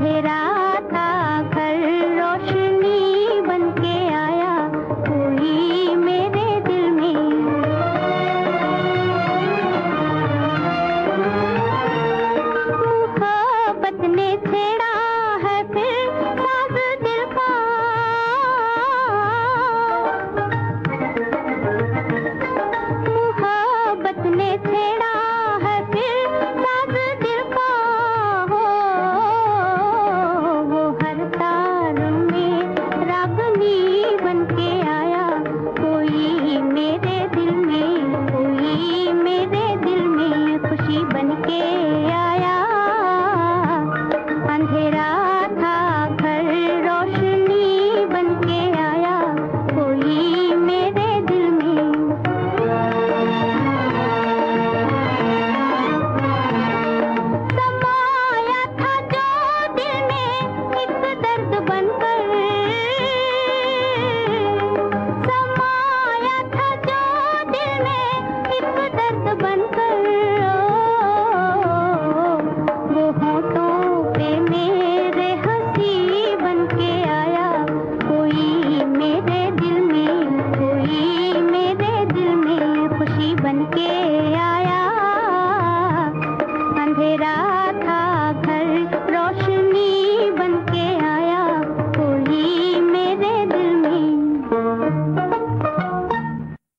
अंधेरा।